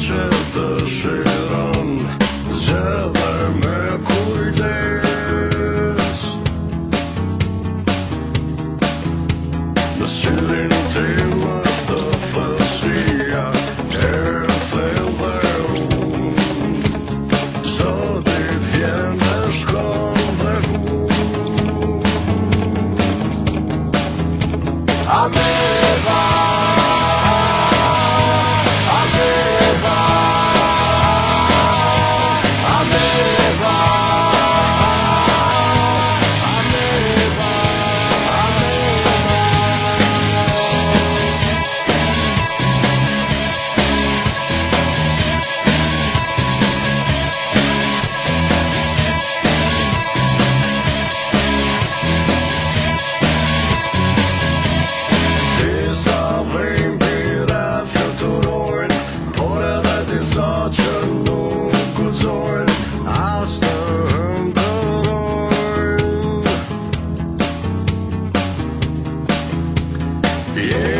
through the shadow, tell me what day The silence in the was the first ear of failure Could solve your message on the Yeah.